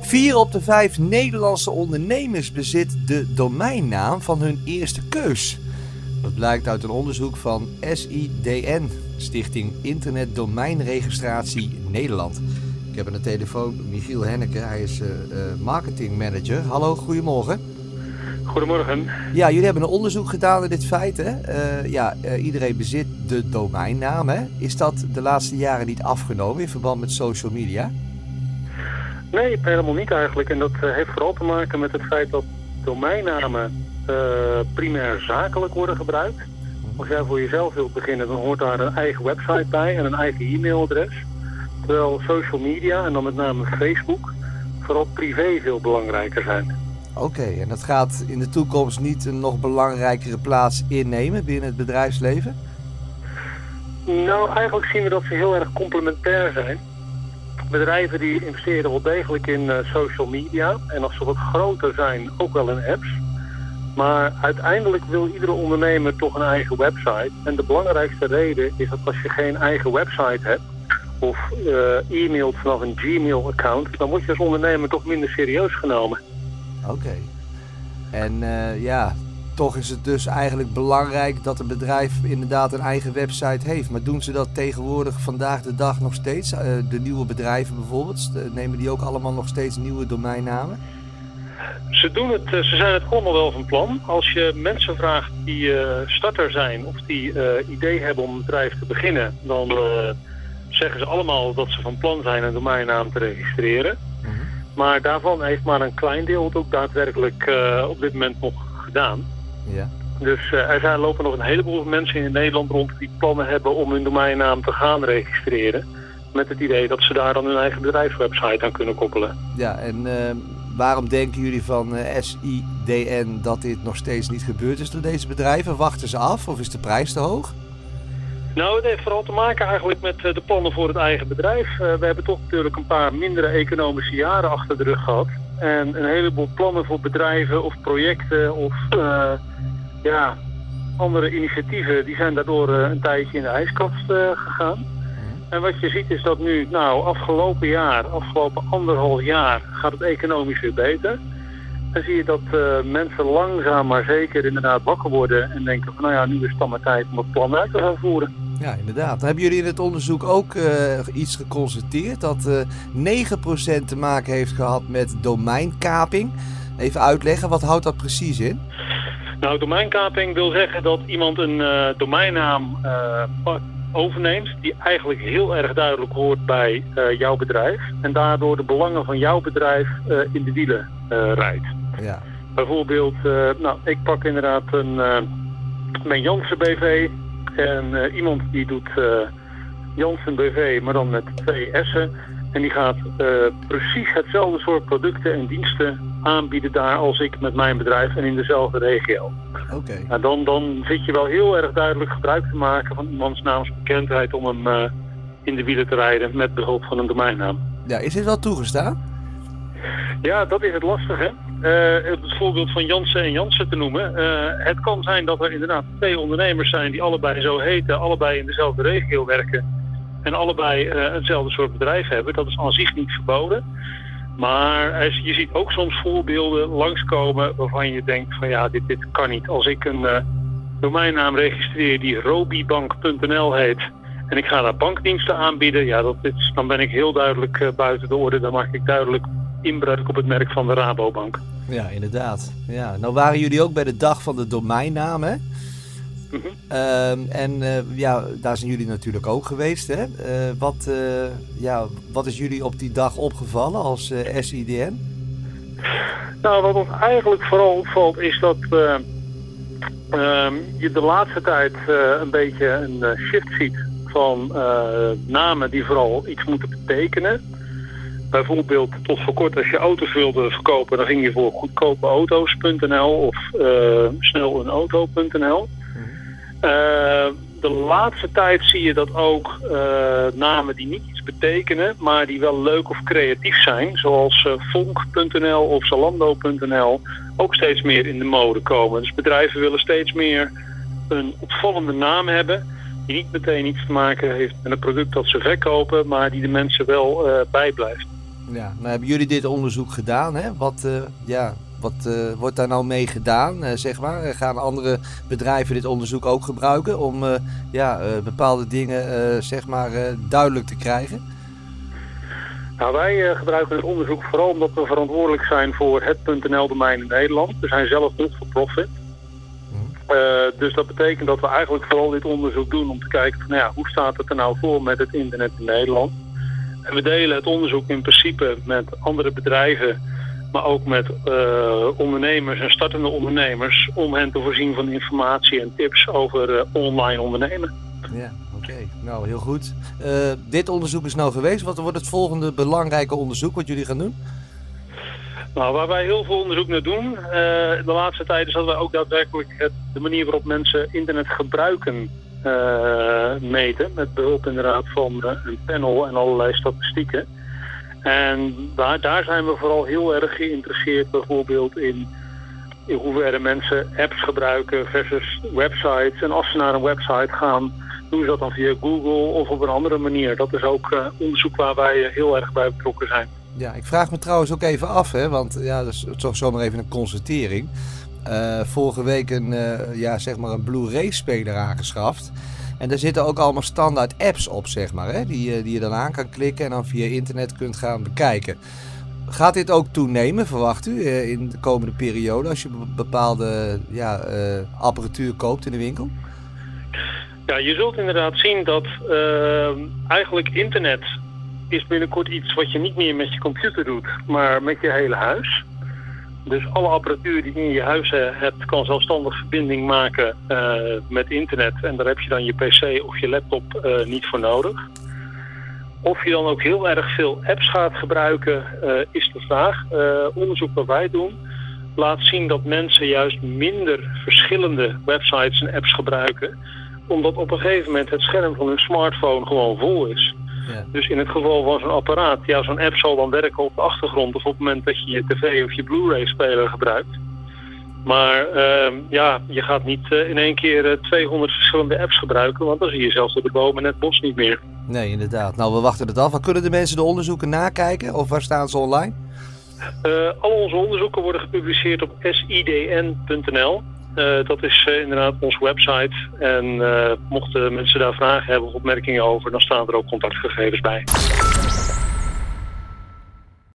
Vier op de vijf Nederlandse ondernemers bezit de domeinnaam van hun eerste keus. Dat blijkt uit een onderzoek van SIDN, Stichting Internet Domeinregistratie Nederland. Ik heb aan de telefoon Michiel Henneke, hij is marketing manager. Hallo, goedemorgen. Goedemorgen. Ja, jullie hebben een onderzoek gedaan naar dit feit. Hè? Uh, ja, iedereen bezit de domeinnaam. Hè? Is dat de laatste jaren niet afgenomen in verband met social media? Nee, helemaal niet eigenlijk. En dat heeft vooral te maken met het feit dat domeinnamen primair zakelijk worden gebruikt. Als jij voor jezelf wilt beginnen, dan hoort daar een eigen website bij en een eigen e-mailadres. Terwijl social media, en dan met name Facebook, vooral privé veel belangrijker zijn. Oké, en dat gaat in de toekomst niet een nog belangrijkere plaats innemen binnen het bedrijfsleven? Nou, eigenlijk zien we dat ze heel erg complementair zijn. Bedrijven die investeren wel degelijk in uh, social media. En als ze wat groter zijn, ook wel in apps. Maar uiteindelijk wil iedere ondernemer toch een eigen website. En de belangrijkste reden is dat als je geen eigen website hebt of uh, e-mailt vanaf een Gmail-account, dan word je als ondernemer toch minder serieus genomen. Oké. En uh, ja, toch is het dus eigenlijk belangrijk dat een bedrijf inderdaad een eigen website heeft. Maar doen ze dat tegenwoordig vandaag de dag nog steeds? Uh, de nieuwe bedrijven bijvoorbeeld, nemen die ook allemaal nog steeds nieuwe domeinnamen? Ze, doen het, ze zijn het allemaal wel van plan. Als je mensen vraagt die uh, starter zijn of die uh, idee hebben om een bedrijf te beginnen, dan zeggen ze allemaal dat ze van plan zijn een domeinnaam te registreren. Mm -hmm. Maar daarvan heeft maar een klein deel het ook daadwerkelijk op dit moment nog gedaan. Ja. Dus er zijn, lopen nog een heleboel mensen in Nederland rond die plannen hebben om hun domeinnaam te gaan registreren. Met het idee dat ze daar dan hun eigen bedrijfswebsite aan kunnen koppelen. Ja, en waarom denken jullie van uh, SIDN dat dit nog steeds niet gebeurd is door deze bedrijven? Wachten ze af of is de prijs te hoog? Nou, het heeft vooral te maken eigenlijk met de plannen voor het eigen bedrijf. Uh, we hebben toch natuurlijk een paar mindere economische jaren achter de rug gehad. En een heleboel plannen voor bedrijven of projecten of uh, ja, andere initiatieven... die zijn daardoor een tijdje in de ijskast gegaan. En wat je ziet is dat nu, nou, afgelopen jaar, afgelopen anderhalf jaar gaat het economisch weer beter. Dan zie je dat mensen langzaam maar zeker inderdaad wakker worden en denken van nou ja, nu is het dan maar tijd om het plan uit te gaan voeren. Ja, inderdaad. Hebben jullie in het onderzoek ook uh, iets geconstateerd dat uh, 9% te maken heeft gehad met domeinkaping? Even uitleggen, wat houdt dat precies in? Nou, domeinkaping wil zeggen dat iemand een domeinnaam overneemt die eigenlijk heel erg duidelijk hoort bij uh, jouw bedrijf en daardoor de belangen van jouw bedrijf uh, in de wielen uh, rijdt. Ja. Bijvoorbeeld, nou, ik pak inderdaad een, mijn Janssen BV en iemand die doet Janssen BV, maar dan met twee S'en. En die gaat precies hetzelfde soort producten en diensten aanbieden daar als ik met mijn bedrijf en in dezelfde regio. Oké. Okay. Nou, dan, dan zit je wel heel erg duidelijk gebruik te maken van iemands naamsbekendheid om hem in de wielen te rijden met behulp van een domeinnaam. Ja, is dit wel toegestaan? Ja, dat is het lastige. Uh, het voorbeeld van Jansen en Jansen te noemen. Uh, het kan zijn dat er inderdaad twee ondernemers zijn die allebei zo heten, allebei in dezelfde regio werken en allebei hetzelfde soort bedrijf hebben. Dat is aan zich niet verboden. Maar je ziet ook soms voorbeelden langskomen waarvan je denkt van ja, dit, dit kan niet. Als ik een uh, domeinnaam registreer die robibank.nl heet en ik ga daar bankdiensten aanbieden, ja, dat is, dan ben ik heel duidelijk buiten de orde. Dan maak ik duidelijk inbreuk op het merk van de Rabobank. Ja, inderdaad. Ja, nou waren jullie ook bij de dag van de domeinnaam, hè? Mm -hmm. uh, en uh, ja, daar zijn jullie natuurlijk ook geweest. Hè? Uh, wat, ja, wat is jullie op die dag opgevallen als SIDN? Nou, wat ons eigenlijk vooral opvalt is dat ehm, je de laatste tijd een beetje een shift ziet van namen die vooral iets moeten betekenen. Bijvoorbeeld tot voor kort als je auto's wilde verkopen, dan ging je voor goedkopeauto's.nl of sneleenauto.nl. Uh, de laatste tijd zie je dat ook uh, namen die niet iets betekenen, maar die wel leuk of creatief zijn, zoals uh, Vonk.nl of Zalando.nl, ook steeds meer in de mode komen. Dus bedrijven willen steeds meer een opvallende naam hebben, die niet meteen iets te maken heeft met een product dat ze verkopen, maar die de mensen wel bijblijft. Ja, nou hebben jullie dit onderzoek gedaan. Hè? Wat, ja, wat wordt daar nou mee gedaan, zeg maar? Gaan andere bedrijven dit onderzoek ook gebruiken om ja, bepaalde dingen zeg maar, duidelijk te krijgen? Nou, wij gebruiken het onderzoek vooral omdat we verantwoordelijk zijn voor het .nl-domein in Nederland. We zijn zelf niet voor profit. Uh, dus dat betekent dat we eigenlijk vooral dit onderzoek doen om te kijken van, nou ja, hoe staat het er nou voor met het internet in Nederland. En we delen het onderzoek in principe met andere bedrijven, maar ook met uh, ondernemers en startende ondernemers om hen te voorzien van informatie en tips over online ondernemen. Ja, oké. Nou, heel goed. Uh, dit onderzoek is nou geweest. Wat wordt het volgende belangrijke onderzoek wat jullie gaan doen? Nou, waar wij heel veel onderzoek naar doen, de laatste tijd is dat wij ook daadwerkelijk het, de manier waarop mensen internet gebruiken meten. Met behulp inderdaad van een panel en allerlei statistieken. En daar, daar zijn we vooral heel erg geïnteresseerd bijvoorbeeld in in hoeverre mensen apps gebruiken versus websites. En als ze naar een website gaan, doen ze dat dan via Google of op een andere manier. Dat is ook uh, onderzoek waar wij heel erg bij betrokken zijn. Ja, ik vraag me trouwens ook even af, hè, want ja, dat is toch zomaar even een constatering. Uh, vorige week een, uh, ja, zeg maar een Blu-ray speler aangeschaft. En daar zitten ook allemaal standaard apps op, zeg maar, hè, die, die je dan aan kan klikken en dan via internet kunt gaan bekijken. Gaat dit ook toenemen, verwacht u, in de komende periode als je bepaalde ja, apparatuur koopt in de winkel? Ja, je zult inderdaad zien dat eigenlijk internet is binnenkort iets wat je niet meer met je computer doet, maar met je hele huis. Dus alle apparatuur die je in je huis hebt, kan zelfstandig verbinding maken uh, met internet. En daar heb je dan je pc of je laptop uh, niet voor nodig. Of je dan ook heel erg veel apps gaat gebruiken, is de vraag. onderzoek wat wij doen, laat zien dat mensen juist minder verschillende websites en apps gebruiken omdat op een gegeven moment het scherm van hun smartphone gewoon vol is. Ja. Dus in het geval van zo'n apparaat, ja, zo'n app zal dan werken op de achtergrond of op het moment dat je je tv of je Blu-ray speler gebruikt. Maar uh, ja, je gaat niet uh, in één keer uh, eh, 200 verschillende apps gebruiken, want dan zie je zelfs de bomen en het bos niet meer. Nee, inderdaad. Nou, we wachten het af. Waar kunnen de mensen de onderzoeken nakijken of waar staan ze online? Uh, al onze onderzoeken worden gepubliceerd op sidn.nl. Uh, dat is uh, inderdaad onze website. En uh, mochten mensen daar vragen hebben of opmerkingen over, dan staan er ook contactgegevens bij.